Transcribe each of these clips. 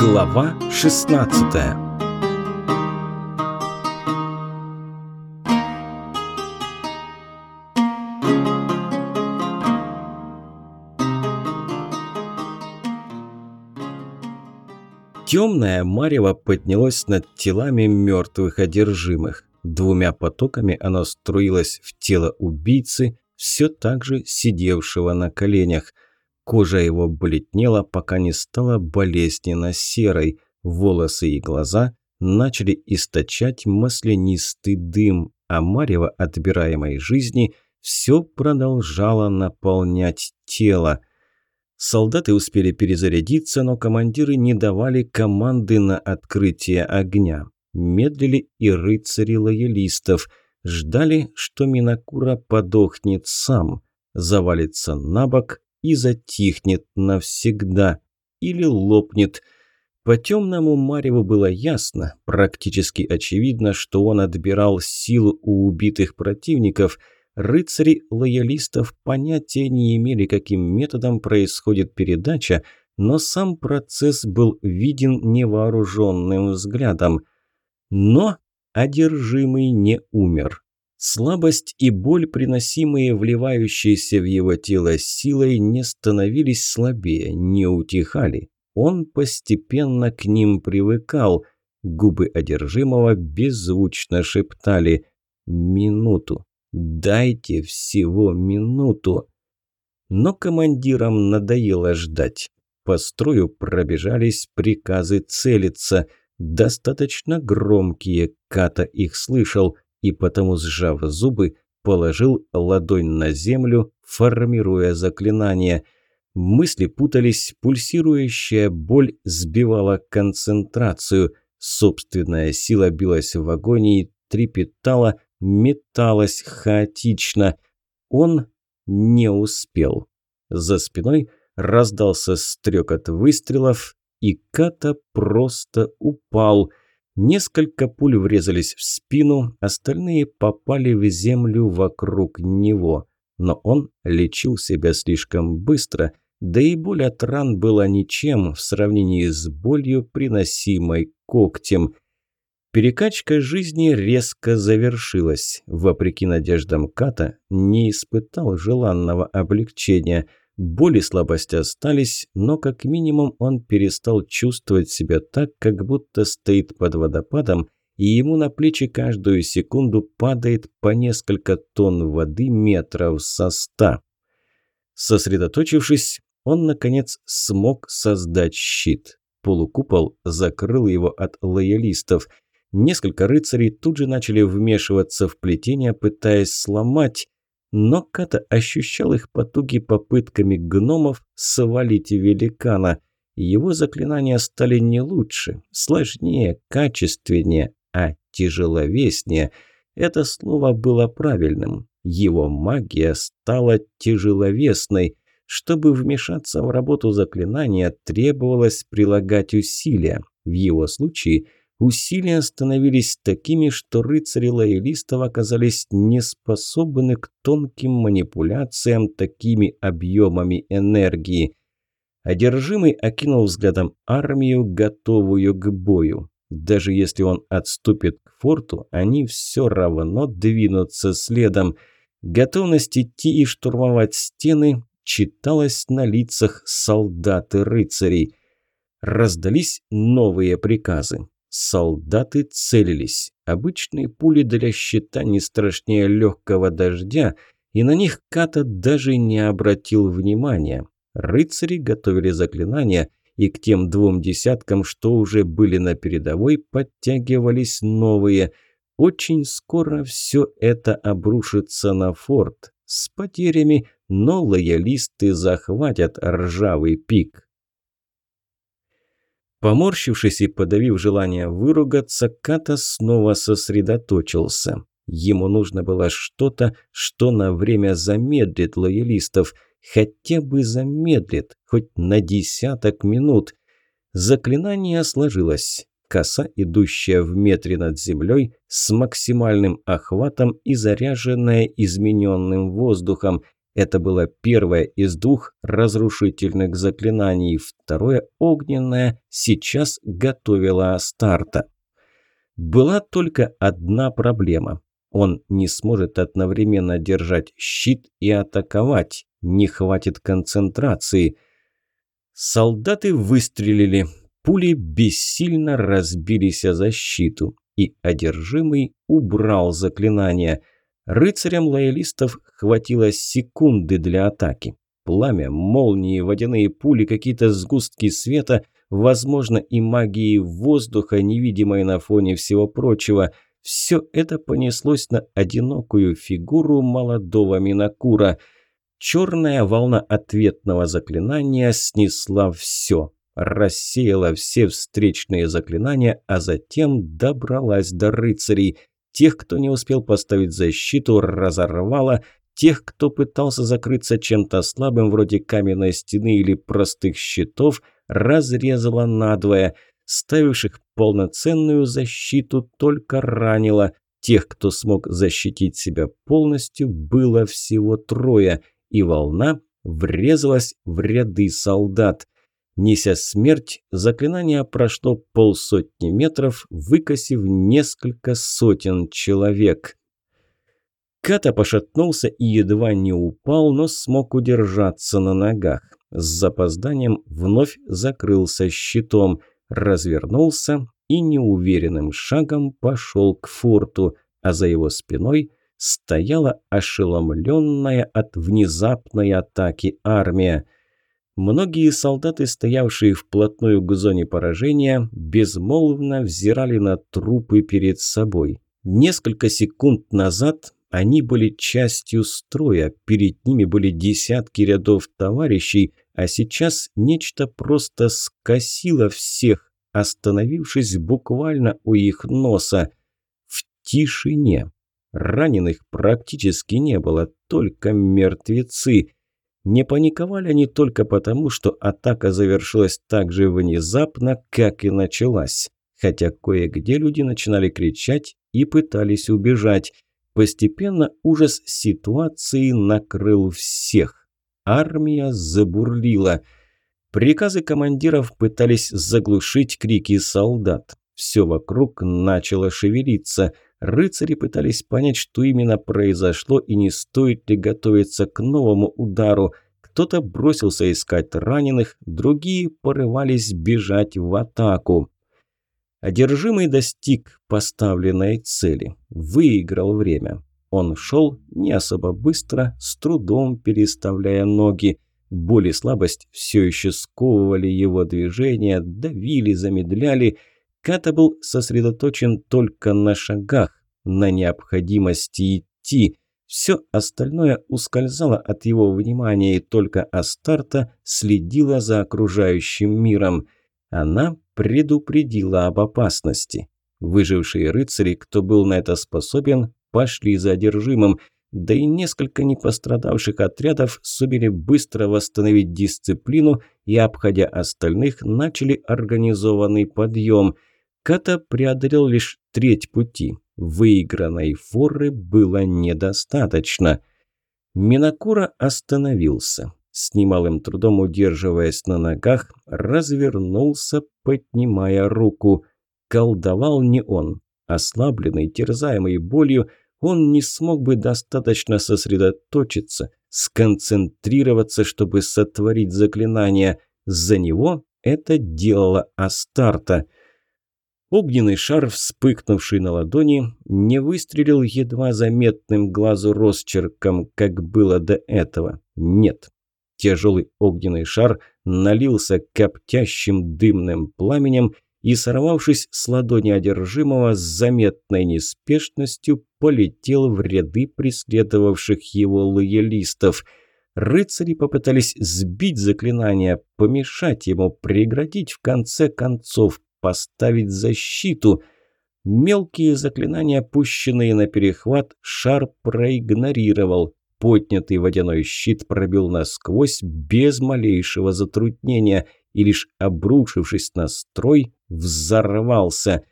Глава 16 Темное марево поднялось над телами мертвых одержимых. Двумя потоками оно струилось в тело убийцы, все так же сидевшего на коленях. Кожа его бледнела, пока не стала болезненно серой. Волосы и глаза начали источать маслянистый дым, а марево отбираемой жизни все продолжало наполнять тело. Солдаты успели перезарядиться, но командиры не давали команды на открытие огня. Медлили и рыцари лоялистов. Ждали, что Минакура подохнет сам, завалится на бок и затихнет навсегда. Или лопнет. По темному Мареву было ясно, практически очевидно, что он отбирал силу у убитых противников. Рыцари лоялистов понятия не имели, каким методом происходит передача, но сам процесс был виден невооруженным взглядом. Но одержимый не умер. Слабость и боль, приносимые вливающейся в его тело силой, не становились слабее, не утихали. Он постепенно к ним привыкал. Губы одержимого беззвучно шептали «Минуту! Дайте всего минуту!» Но командирам надоело ждать. По строю пробежались приказы целиться. Достаточно громкие, Ката их слышал – и потому, сжав зубы, положил ладонь на землю, формируя заклинание. Мысли путались, пульсирующая боль сбивала концентрацию. Собственная сила билась в агонии, трепетала, металась хаотично. Он не успел. За спиной раздался стрекот выстрелов, и Ката просто упал – Несколько пуль врезались в спину, остальные попали в землю вокруг него. Но он лечил себя слишком быстро, да и боль от ран была ничем в сравнении с болью, приносимой когтем. Перекачка жизни резко завершилась. Вопреки надеждам Ката, не испытал желанного облегчения – Боль и слабость остались, но как минимум он перестал чувствовать себя так, как будто стоит под водопадом, и ему на плечи каждую секунду падает по несколько тонн воды метров со ста. Сосредоточившись, он, наконец, смог создать щит. Полукупол закрыл его от лоялистов. Несколько рыцарей тут же начали вмешиваться в плетение, пытаясь сломать, но Ката ощущал их потуги попытками гномов свалить великана. Его заклинания стали не лучше, сложнее, качественнее, а тяжеловеснее. Это слово было правильным. Его магия стала тяжеловесной. Чтобы вмешаться в работу заклинания, требовалось прилагать усилия. В его случае – Усилия становились такими, что рыцари лоялистов оказались неспособны к тонким манипуляциям такими объемами энергии. Одержимый окинул взглядом армию, готовую к бою. Даже если он отступит к форту, они все равно двинутся следом. Готовность идти и штурмовать стены читалась на лицах солдат и рыцарей. Раздались новые приказы. Солдаты целились. Обычные пули для щита не страшнее легкого дождя, и на них Ката даже не обратил внимания. Рыцари готовили заклинания, и к тем двум десяткам, что уже были на передовой, подтягивались новые. Очень скоро все это обрушится на форт. С потерями, но лоялисты захватят ржавый пик. Поморщившись и подавив желание выругаться, Ката снова сосредоточился. Ему нужно было что-то, что на время замедлит лоялистов. Хотя бы замедлит, хоть на десяток минут. Заклинание сложилось. Коса, идущая в метре над землей, с максимальным охватом и заряженная измененным воздухом. Это было первое из двух разрушительных заклинаний. Второе, огненное, сейчас готовило старта. Была только одна проблема. Он не сможет одновременно держать щит и атаковать. Не хватит концентрации. Солдаты выстрелили. Пули бессильно разбились о защиту. И одержимый убрал заклинание. Рыцарям лоялистов хватило секунды для атаки. Пламя, молнии, водяные пули, какие-то сгустки света, возможно, и магии воздуха, невидимой на фоне всего прочего – все это понеслось на одинокую фигуру молодого Минакура. Черная волна ответного заклинания снесла все, рассеяла все встречные заклинания, а затем добралась до рыцарей. Тех, кто не успел поставить защиту, разорвала, тех, кто пытался закрыться чем-то слабым, вроде каменной стены или простых щитов, разрезала надвое – ставивших полноценную защиту, только ранило. Тех, кто смог защитить себя полностью, было всего трое, и волна врезалась в ряды солдат. Неся смерть, заклинание прошло полсотни метров, выкосив несколько сотен человек. Ката пошатнулся и едва не упал, но смог удержаться на ногах. С запозданием вновь закрылся щитом развернулся и неуверенным шагом пошел к форту, а за его спиной стояла ошеломленная от внезапной атаки армия. Многие солдаты, стоявшие вплотную к зоне поражения, безмолвно взирали на трупы перед собой. Несколько секунд назад они были частью строя, перед ними были десятки рядов товарищей, а сейчас нечто просто скосило всех, остановившись буквально у их носа. В тишине. Раненых практически не было, только мертвецы. Не паниковали они только потому, что атака завершилась так же внезапно, как и началась. Хотя кое-где люди начинали кричать и пытались убежать. Постепенно ужас ситуации накрыл всех. Армия забурлила. Приказы командиров пытались заглушить крики солдат. Все вокруг начало шевелиться. Рыцари пытались понять, что именно произошло и не стоит ли готовиться к новому удару. Кто-то бросился искать раненых, другие порывались бежать в атаку. Одержимый достиг поставленной цели, выиграл время. Он шел не особо быстро, с трудом переставляя ноги. Боль и слабость все еще сковывали его движения, давили, замедляли. Ката был сосредоточен только на шагах, на необходимости идти. Все остальное ускользало от его внимания, и только Астарта следила за окружающим миром. Она предупредила об опасности. Выжившие рыцари, кто был на это способен, пошли за одержимым, да и несколько непострадавших отрядов сумели быстро восстановить дисциплину и, обходя остальных, начали организованный подъем. Ката преодолел лишь треть пути. Выигранной форы было недостаточно. Минакура остановился с немалым трудом удерживаясь на ногах, развернулся, поднимая руку. Колдовал не он. Ослабленный, терзаемый болью, он не смог бы достаточно сосредоточиться, сконцентрироваться, чтобы сотворить заклинание. За него это делала Астарта. Огненный шар, вспыхнувший на ладони, не выстрелил едва заметным глазу росчерком, как было до этого. Нет, Тяжелый огненный шар налился коптящим дымным пламенем и, сорвавшись с ладони одержимого, с заметной неспешностью полетел в ряды преследовавших его лоялистов. Рыцари попытались сбить заклинание, помешать ему, преградить в конце концов, поставить защиту. Мелкие заклинания, пущенные на перехват, шар проигнорировал. Поднятый водяной щит пробил насквозь без малейшего затруднения и лишь обрушившись на строй, взорвался.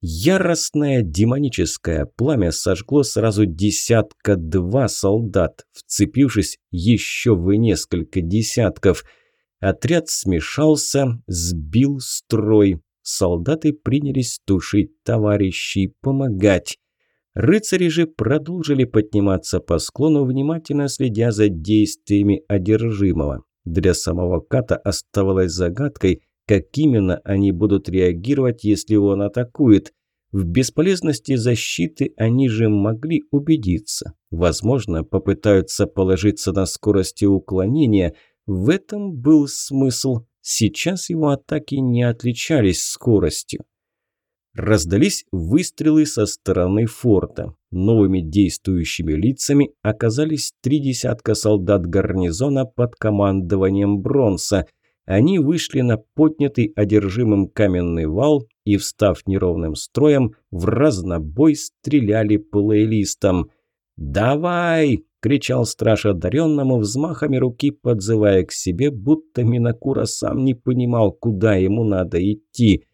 Яростное демоническое пламя сожгло сразу десятка-два солдат, вцепившись еще в несколько десятков. Отряд смешался, сбил строй. Солдаты принялись тушить товарищей, помогать. Рыцари же продолжили подниматься по склону, внимательно следя за действиями одержимого. Для самого Ката оставалось загадкой, как именно они будут реагировать, если он атакует. В бесполезности защиты они же могли убедиться. Возможно, попытаются положиться на скорости уклонения. В этом был смысл. Сейчас его атаки не отличались скоростью. Раздались выстрелы со стороны форта. Новыми действующими лицами оказались три десятка солдат гарнизона под командованием Бронса. Они вышли на поднятый одержимым каменный вал и, встав неровным строем, в разнобой стреляли по лоялистам. «Давай!» – кричал страж одаренному, взмахами руки подзывая к себе, будто Минакура сам не понимал, куда ему надо идти.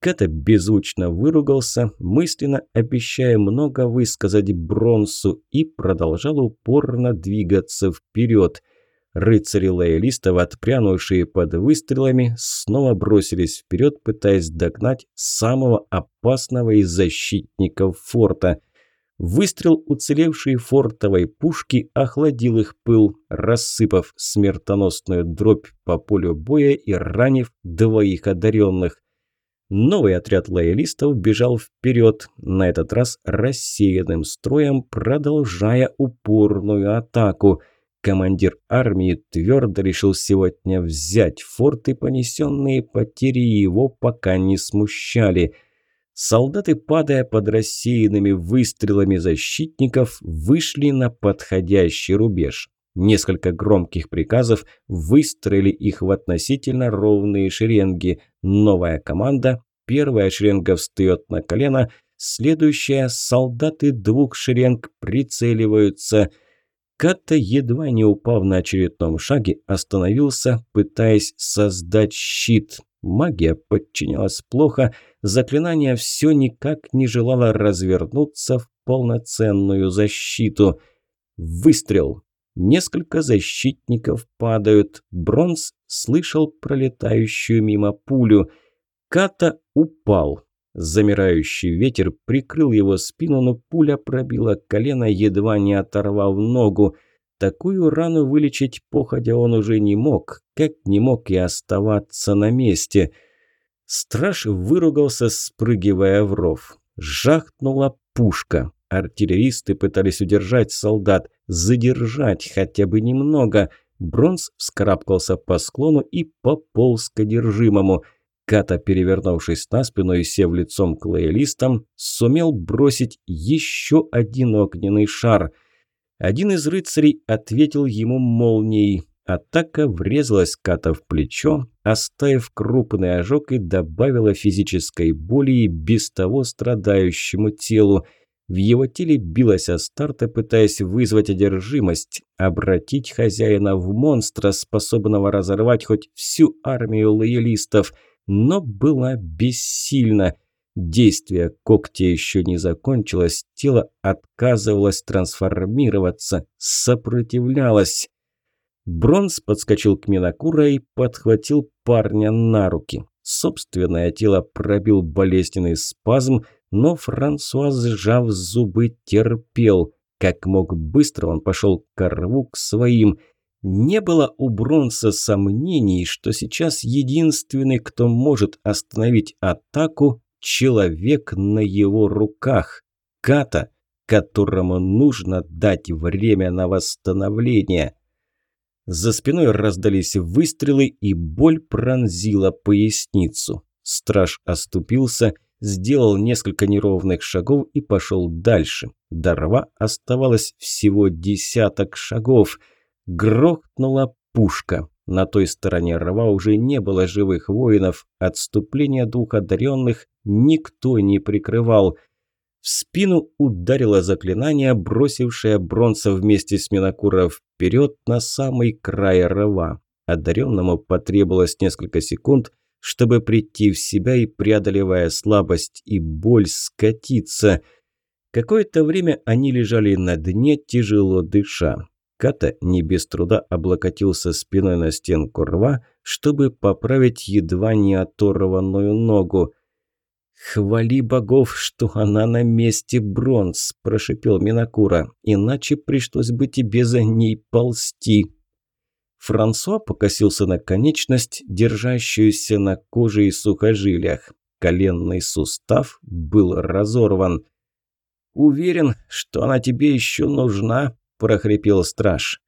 Ката беззвучно выругался, мысленно обещая много высказать Бронсу, и продолжал упорно двигаться вперед – Рыцари-лоялистов, отпрянувшие под выстрелами, снова бросились вперед, пытаясь догнать самого опасного из защитников форта. Выстрел уцелевшей фортовой пушки охладил их пыл, рассыпав смертоносную дробь по полю боя и ранив двоих одаренных. Новый отряд лоялистов бежал вперед, на этот раз рассеянным строем, продолжая упорную атаку – Командир армии твердо решил сегодня взять форт, и понесенные потери его пока не смущали. Солдаты, падая под рассеянными выстрелами защитников, вышли на подходящий рубеж. Несколько громких приказов выстроили их в относительно ровные шеренги. Новая команда, первая шеренга встает на колено, следующая солдаты двух шеренг прицеливаются – Ката, едва не упав на очередном шаге, остановился, пытаясь создать щит. Магия подчинялась плохо, заклинание все никак не желало развернуться в полноценную защиту. Выстрел. Несколько защитников падают. Бронз слышал пролетающую мимо пулю. Ката упал. Замирающий ветер прикрыл его спину, но пуля пробила колено, едва не оторвав ногу. Такую рану вылечить походя он уже не мог, как не мог и оставаться на месте. Страж выругался, спрыгивая в ров. Жахнула пушка. Артиллеристы пытались удержать солдат, задержать хотя бы немного. Бронз вскарабкался по склону и пополз к одержимому – Ката, перевернувшись на спину и сев лицом к лоялистам, сумел бросить еще один огненный шар. Один из рыцарей ответил ему молнией. Атака врезалась Ката в плечо, оставив крупный ожог и добавила физической боли и без того страдающему телу. В его теле билась Астарта, пытаясь вызвать одержимость, обратить хозяина в монстра, способного разорвать хоть всю армию лоялистов – но была бессильна. Действие когтя еще не закончилось, тело отказывалось трансформироваться, сопротивлялось. Бронз подскочил к Минакура и подхватил парня на руки. Собственное тело пробил болезненный спазм, но Франсуа, сжав зубы, терпел. Как мог быстро он пошел к рву к своим – не было у Бронса сомнений, что сейчас единственный, кто может остановить атаку, человек на его руках. Ката, которому нужно дать время на восстановление. За спиной раздались выстрелы, и боль пронзила поясницу. Страж оступился, сделал несколько неровных шагов и пошел дальше. До рва оставалось всего десяток шагов – Грохнула пушка. На той стороне рва уже не было живых воинов. Отступление двух одаренных никто не прикрывал. В спину ударило заклинание, бросившее Бронца вместе с Минокура вперед на самый край рва. Одаренному потребовалось несколько секунд, чтобы прийти в себя и, преодолевая слабость и боль, скатиться. Какое-то время они лежали на дне, тяжело дыша. Ката не без труда облокотился спиной на стенку рва, чтобы поправить едва не оторванную ногу. «Хвали богов, что она на месте бронз», – прошипел Минакура, – «иначе пришлось бы тебе за ней ползти». Франсуа покосился на конечность, держащуюся на коже и сухожилиях. Коленный сустав был разорван. «Уверен, что она тебе еще нужна», – прохрипел страж.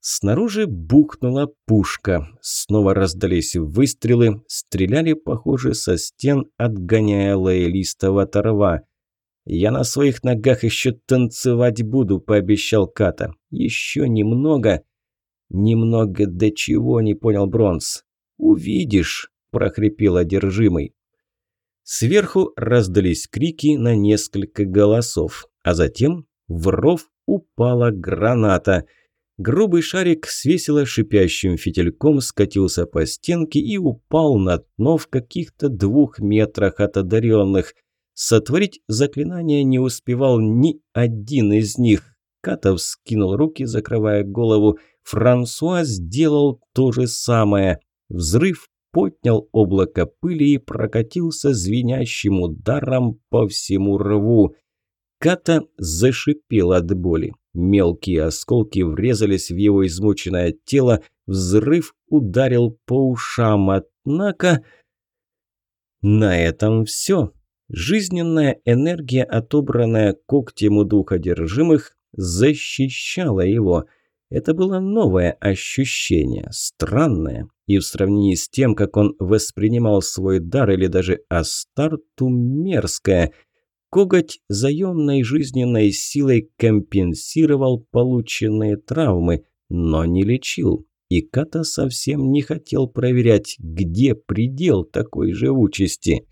Снаружи бухнула пушка. Снова раздались выстрелы, стреляли, похоже, со стен, отгоняя лоялистов от рва. «Я на своих ногах еще танцевать буду», – пообещал Ката. «Еще немного». «Немного до чего?» – не понял Бронз. «Увидишь», – прохрипел одержимый. Сверху раздались крики на несколько голосов, а затем в ров упала граната. Грубый шарик с весело шипящим фитильком скатился по стенке и упал на дно в каких-то двух метрах от одаренных. Сотворить заклинание не успевал ни один из них. Катов скинул руки, закрывая голову. Франсуа сделал то же самое. Взрыв поднял облако пыли и прокатился звенящим ударом по всему рву. Ката зашипел от боли. Мелкие осколки врезались в его измученное тело, взрыв ударил по ушам, однако... На этом все. Жизненная энергия, отобранная когтем у одержимых, защищала его. Это было новое ощущение, странное, и в сравнении с тем, как он воспринимал свой дар или даже Астарту, мерзкое. Коготь заемной жизненной силой компенсировал полученные травмы, но не лечил. И Ката совсем не хотел проверять, где предел такой живучести.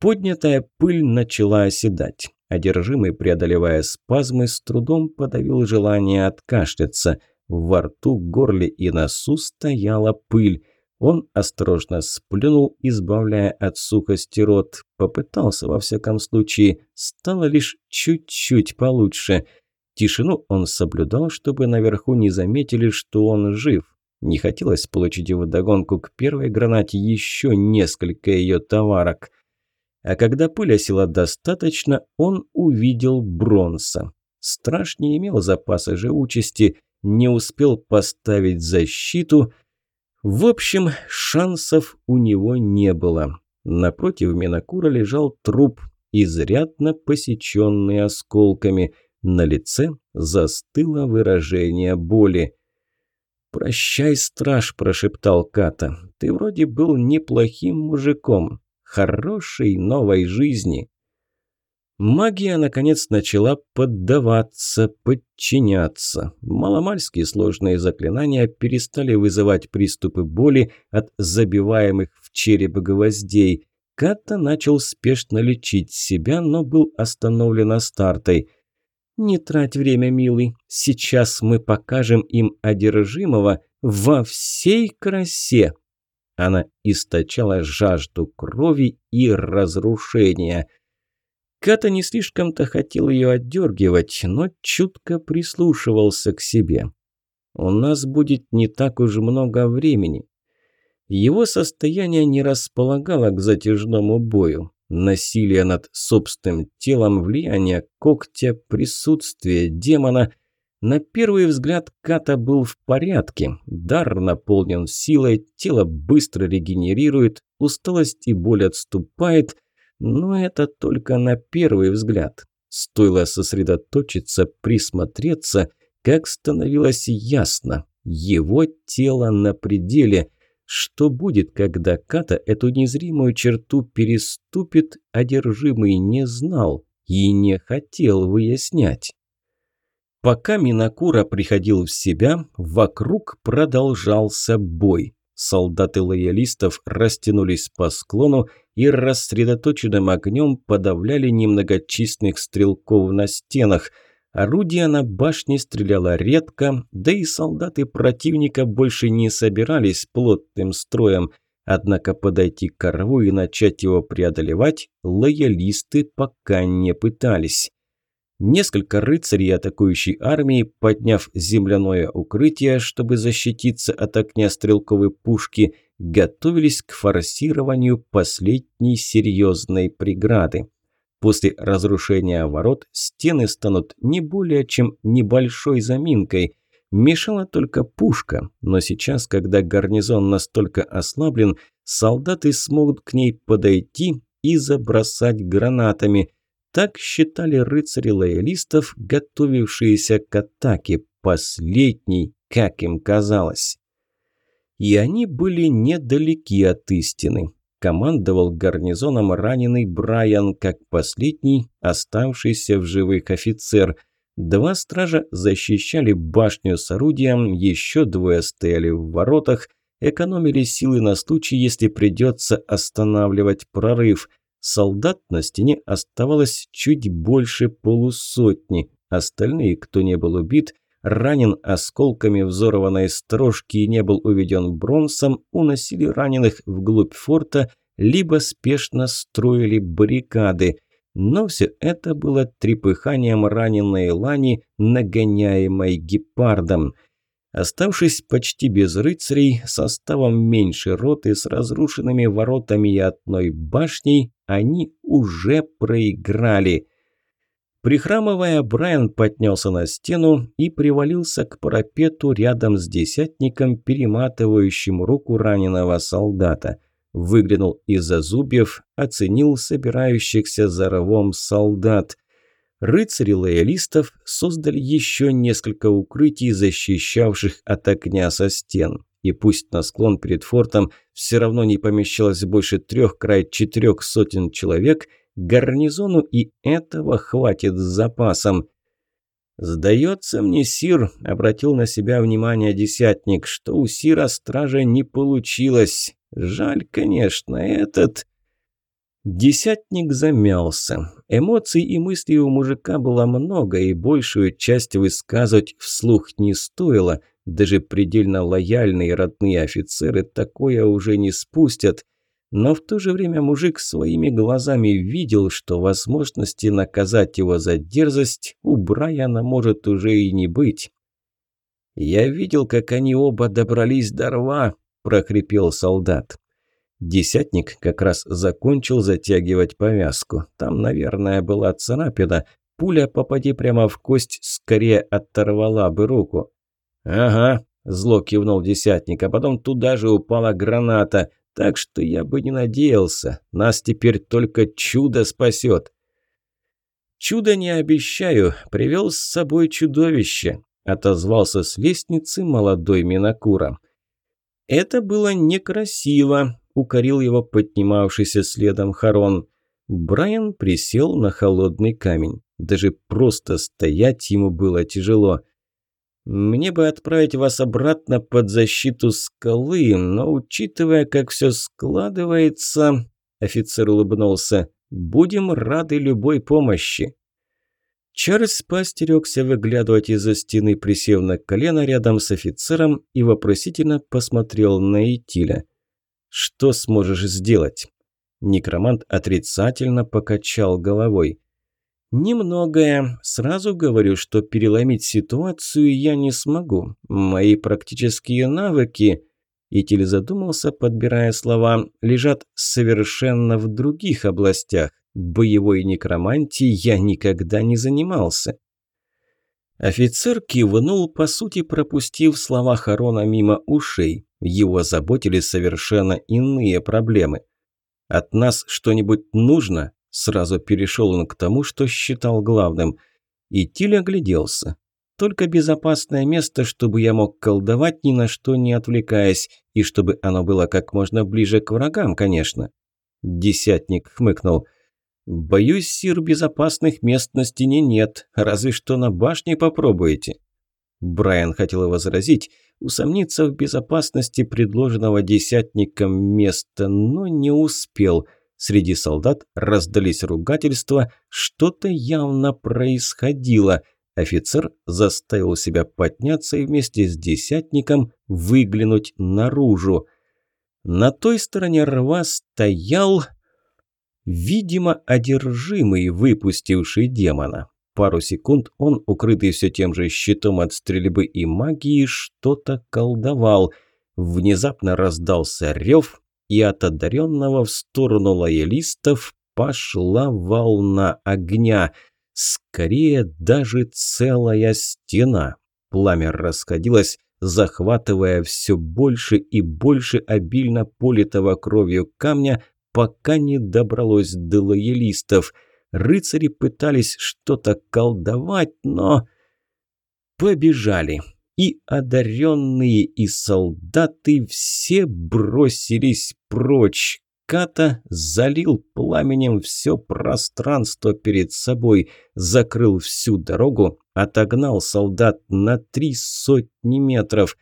Поднятая пыль начала оседать. Одержимый, преодолевая спазмы, с трудом подавил желание откашляться. Во рту, горле и носу стояла пыль. Он осторожно сплюнул, избавляя от сухости рот. Попытался, во всяком случае. Стало лишь чуть-чуть получше. Тишину он соблюдал, чтобы наверху не заметили, что он жив. Не хотелось получить вдогонку к первой гранате еще несколько ее товарок. А когда пыль осела достаточно, он увидел Бронса. Страж не имел запаса живучести, не успел поставить защиту. В общем, шансов у него не было. Напротив Минакура лежал труп, изрядно посеченный осколками. На лице застыло выражение боли. «Прощай, страж», – прошептал Ката. «Ты вроде был неплохим мужиком хорошей новой жизни. Магия, наконец, начала поддаваться, подчиняться. Маломальские сложные заклинания перестали вызывать приступы боли от забиваемых в череп гвоздей. Ката начал спешно лечить себя, но был остановлен Астартой. «Не трать время, милый. Сейчас мы покажем им одержимого во всей красе». Она источала жажду крови и разрушения. Ката не слишком-то хотел ее отдергивать, но чутко прислушивался к себе. «У нас будет не так уж много времени». Его состояние не располагало к затяжному бою. Насилие над собственным телом, влияние когтя, присутствие демона – на первый взгляд Ката был в порядке. Дар наполнен силой, тело быстро регенерирует, усталость и боль отступает, но это только на первый взгляд. Стоило сосредоточиться, присмотреться, как становилось ясно. Его тело на пределе. Что будет, когда Ката эту незримую черту переступит, одержимый не знал и не хотел выяснять. Пока Минакура приходил в себя, вокруг продолжался бой. Солдаты лоялистов растянулись по склону и рассредоточенным огнем подавляли немногочисленных стрелков на стенах. Орудия на башне стреляло редко, да и солдаты противника больше не собирались плотным строем. Однако подойти к рву и начать его преодолевать лоялисты пока не пытались. Несколько рыцарей атакующей армии, подняв земляное укрытие, чтобы защититься от огня стрелковой пушки, готовились к форсированию последней серьезной преграды. После разрушения ворот стены станут не более чем небольшой заминкой. Мешала только пушка, но сейчас, когда гарнизон настолько ослаблен, солдаты смогут к ней подойти и забросать гранатами. Так считали рыцари лоялистов, готовившиеся к атаке, последней, как им казалось. И они были недалеки от истины. Командовал гарнизоном раненый Брайан, как последний, оставшийся в живых офицер. Два стража защищали башню с орудием, еще двое стояли в воротах, экономили силы на случай, если придется останавливать прорыв – Солдат на стене оставалось чуть больше полусотни. Остальные, кто не был убит, ранен осколками взорванной строжки и не был уведен бронзом, уносили раненых вглубь форта, либо спешно строили баррикады. Но все это было трепыханием раненой лани, нагоняемой гепардом – Оставшись почти без рыцарей, составом меньше роты с разрушенными воротами и одной башней, они уже проиграли. Прихрамывая, Брайан поднялся на стену и привалился к парапету рядом с десятником, перематывающим руку раненого солдата. Выглянул из-за зубьев, оценил собирающихся за рвом солдат. Рыцари лоялистов создали еще несколько укрытий, защищавших от огня со стен. И пусть на склон перед фортом все равно не помещалось больше трех, край четырех сотен человек, гарнизону и этого хватит с запасом. «Сдается мне, Сир», – обратил на себя внимание десятник, – «что у Сира стража не получилось. Жаль, конечно, этот...» Десятник замялся. Эмоций и мыслей у мужика было много, и большую часть высказывать вслух не стоило. Даже предельно лояльные родные офицеры такое уже не спустят. Но в то же время мужик своими глазами видел, что возможности наказать его за дерзость у Брайана может уже и не быть. «Я видел, как они оба добрались до рва», – прохрипел солдат. Десятник как раз закончил затягивать повязку. Там, наверное, была царапина. Пуля, попади прямо в кость, скорее оторвала бы руку. «Ага», – зло кивнул десятник, а потом туда же упала граната. Так что я бы не надеялся. Нас теперь только чудо спасет. «Чудо не обещаю. Привел с собой чудовище», – отозвался с лестницы молодой Минакура. Это было некрасиво, укорил его поднимавшийся следом Харон. Брайан присел на холодный камень. Даже просто стоять ему было тяжело. «Мне бы отправить вас обратно под защиту скалы, но учитывая, как все складывается...» Офицер улыбнулся. «Будем рады любой помощи». Чарльз постерегся выглядывать из-за стены, присев на колено рядом с офицером и вопросительно посмотрел на Итиля. Что сможешь сделать?» Некромант отрицательно покачал головой. «Немногое. Сразу говорю, что переломить ситуацию я не смогу. Мои практические навыки...» Итиль задумался, подбирая слова, лежат совершенно в других областях. Боевой некромантией я никогда не занимался. Офицер кивнул, по сути пропустив слова Харона мимо ушей. Его заботили совершенно иные проблемы. «От нас что-нибудь нужно?» Сразу перешел он к тому, что считал главным. И Тиль огляделся. Только безопасное место, чтобы я мог колдовать, ни на что не отвлекаясь, и чтобы оно было как можно ближе к врагам, конечно. Десятник хмыкнул. «Боюсь, сир, безопасных мест на стене нет, разве что на башне попробуете». Брайан хотел возразить, усомниться в безопасности предложенного десятником места, но не успел. Среди солдат раздались ругательства, что-то явно происходило. Офицер заставил себя подняться и вместе с десятником выглянуть наружу. На той стороне рва стоял, видимо, одержимый, выпустивший демона. Пару секунд он, укрытый все тем же щитом от стрельбы и магии, что-то колдовал. Внезапно раздался рев, и от одаренного в сторону лоялистов пошла волна огня. Скорее, даже целая стена. Пламя расходилось, захватывая все больше и больше обильно политого кровью камня, пока не добралось до лоялистов – Рыцари пытались что-то колдовать, но... Побежали. И одаренные, и солдаты все бросились прочь. Ката залил пламенем все пространство перед собой, закрыл всю дорогу, отогнал солдат на три сотни метров.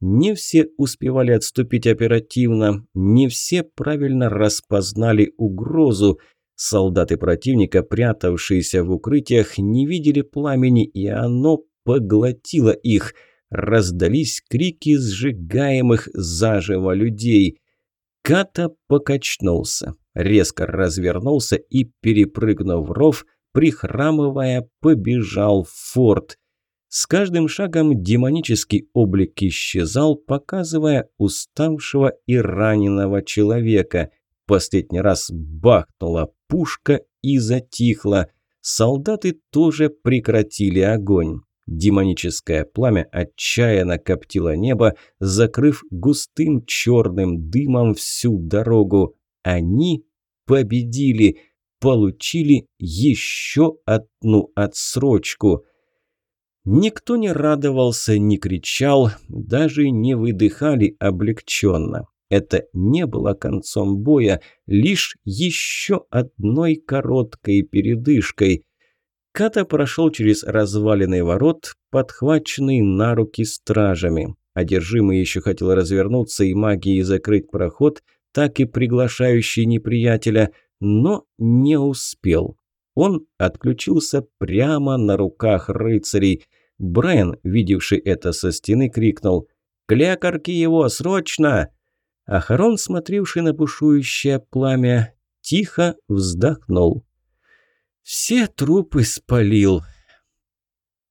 Не все успевали отступить оперативно, не все правильно распознали угрозу – Солдаты противника, прятавшиеся в укрытиях, не видели пламени, и оно поглотило их. Раздались крики сжигаемых заживо людей. Ката покачнулся, резко развернулся и, перепрыгнув ров, прихрамывая, побежал в форт. С каждым шагом демонический облик исчезал, показывая уставшего и раненого человека. Последний раз бахнула пушка и затихла. Солдаты тоже прекратили огонь. Демоническое пламя отчаянно коптило небо, закрыв густым черным дымом всю дорогу. Они победили, получили еще одну отсрочку. Никто не радовался, не кричал, даже не выдыхали облегченно. Это не было концом боя, лишь еще одной короткой передышкой. Ката прошел через разваленный ворот, подхваченный на руки стражами. Одержимый еще хотел развернуться и магией закрыть проход, так и приглашающий неприятеля, но не успел. Он отключился прямо на руках рыцарей. Брайан, видевший это со стены, крикнул «К лекарке его, срочно!» Ахарон, смотревший на бушующее пламя, тихо вздохнул. «Все трупы спалил,